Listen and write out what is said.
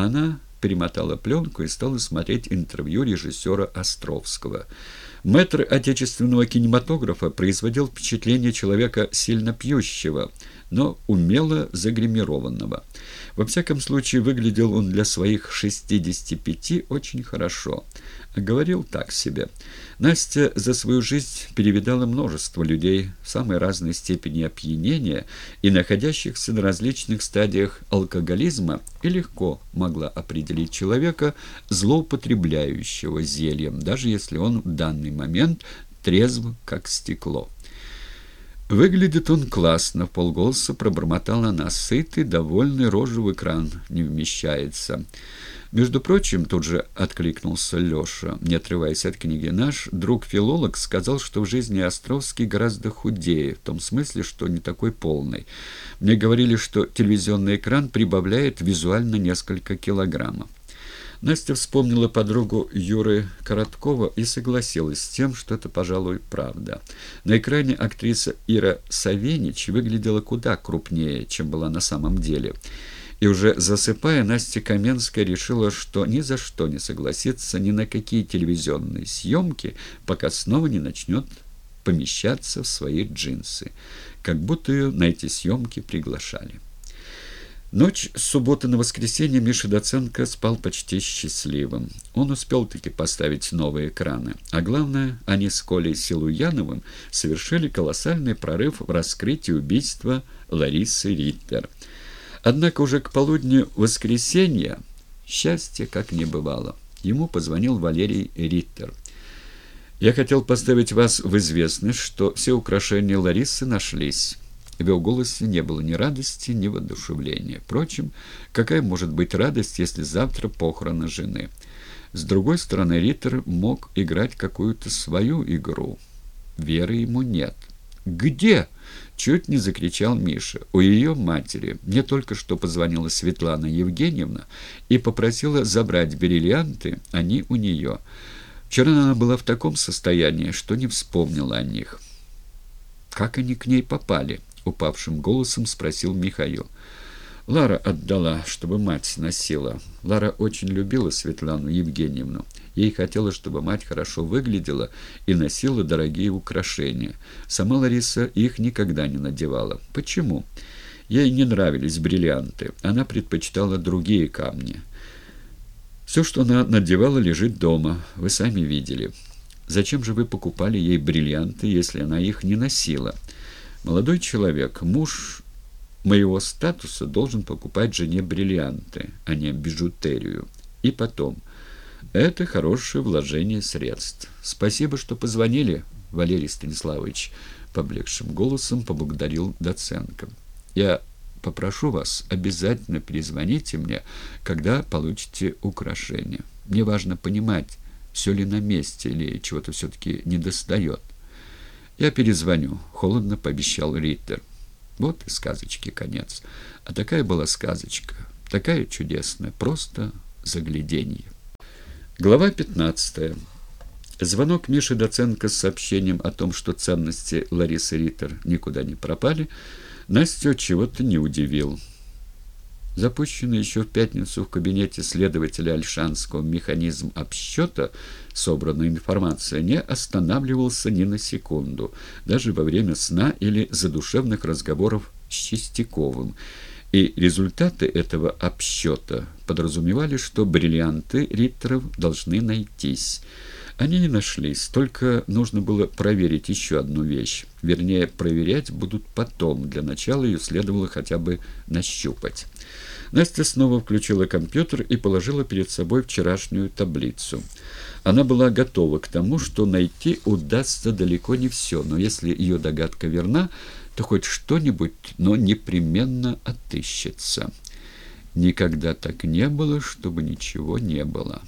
Она перемотала пленку и стала смотреть интервью режиссера Островского. Мэтр отечественного кинематографа производил впечатление человека сильно пьющего, но умело загримированного. Во всяком случае, выглядел он для своих 65 очень хорошо. Говорил так себе. Настя за свою жизнь перевидала множество людей в самой разной степени опьянения и находящихся на различных стадиях алкоголизма и легко могла определить человека, злоупотребляющего зельем, даже если он в данный момент трезв, как стекло. «Выглядит он классно», — полголоса пробормотала она. «Сытый, довольный, рожу в экран не вмещается». Между прочим, тут же откликнулся Леша, не отрываясь от книги, наш друг-филолог сказал, что в жизни Островский гораздо худее, в том смысле, что не такой полный. Мне говорили, что телевизионный экран прибавляет визуально несколько килограммов. Настя вспомнила подругу Юры Короткова и согласилась с тем, что это, пожалуй, правда. На экране актриса Ира Савенич выглядела куда крупнее, чем была на самом деле. И уже засыпая, Настя Каменская решила, что ни за что не согласится ни на какие телевизионные съемки, пока снова не начнет помещаться в свои джинсы. Как будто ее на эти съемки приглашали. Ночь с субботы на воскресенье Миша Доценко спал почти счастливым. Он успел таки поставить новые экраны. А главное, они с Колей Силуяновым совершили колоссальный прорыв в раскрытии убийства Ларисы Риттер. Однако уже к полудню воскресенья счастья как не бывало. Ему позвонил Валерий Риттер. «Я хотел поставить вас в известность, что все украшения Ларисы нашлись». В его голосе не было ни радости, ни воодушевления. Впрочем, какая может быть радость, если завтра похороны жены? С другой стороны, Риттер мог играть какую-то свою игру. Веры ему нет. «Где?» — чуть не закричал Миша. «У ее матери. Мне только что позвонила Светлана Евгеньевна и попросила забрать бриллианты, они у нее. Вчера она была в таком состоянии, что не вспомнила о них». «Как они к ней попали?» — упавшим голосом спросил Михаил. Лара отдала, чтобы мать носила. Лара очень любила Светлану Евгеньевну. Ей хотелось, чтобы мать хорошо выглядела и носила дорогие украшения. Сама Лариса их никогда не надевала. Почему? Ей не нравились бриллианты. Она предпочитала другие камни. Все, что она надевала, лежит дома. Вы сами видели. Зачем же вы покупали ей бриллианты, если она их не носила?» Молодой человек, муж моего статуса, должен покупать жене бриллианты, а не бижутерию. И потом, это хорошее вложение средств. Спасибо, что позвонили, Валерий Станиславович, поблекшим голосом поблагодарил Доценко. Я попрошу вас, обязательно перезвоните мне, когда получите украшение. Мне важно понимать, все ли на месте или чего-то все-таки недостает. «Я перезвоню», — холодно пообещал Риттер. Вот и сказочки конец. А такая была сказочка, такая чудесная, просто загляденье. Глава 15. Звонок Миши Доценко с сообщением о том, что ценности Ларисы Риттер никуда не пропали, Настю чего-то не удивил. Запущенный еще в пятницу в кабинете следователя Альшанского механизм обсчета собранная информация не останавливался ни на секунду, даже во время сна или задушевных разговоров с Чистяковым. И результаты этого обсчета подразумевали, что бриллианты Риттеров должны найтись. Они не нашлись, только нужно было проверить еще одну вещь. Вернее, проверять будут потом, для начала ее следовало хотя бы нащупать. Настя снова включила компьютер и положила перед собой вчерашнюю таблицу. Она была готова к тому, что найти удастся далеко не все, но если ее догадка верна, то хоть что-нибудь, но непременно отыщется. Никогда так не было, чтобы ничего не было.